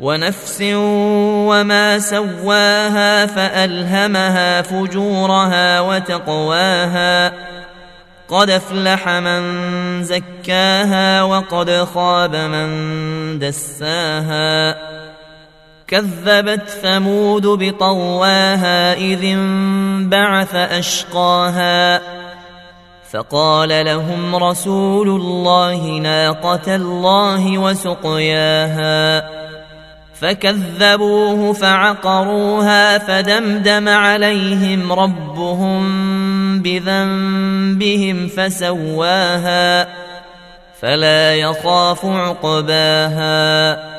ونفس وما سواها فألهمها فجورها وتقواها. قد أفلح من زكاها وقد خاب من دساها. كذبت ثمود بطواها إذ انبعث أشقاها. فقال لهم رسول الله ناقة الله وسقياها. فكذبوه فعقروها فدمدم عليهم ربهم بذنبهم فسواها فلا يخاف عقباها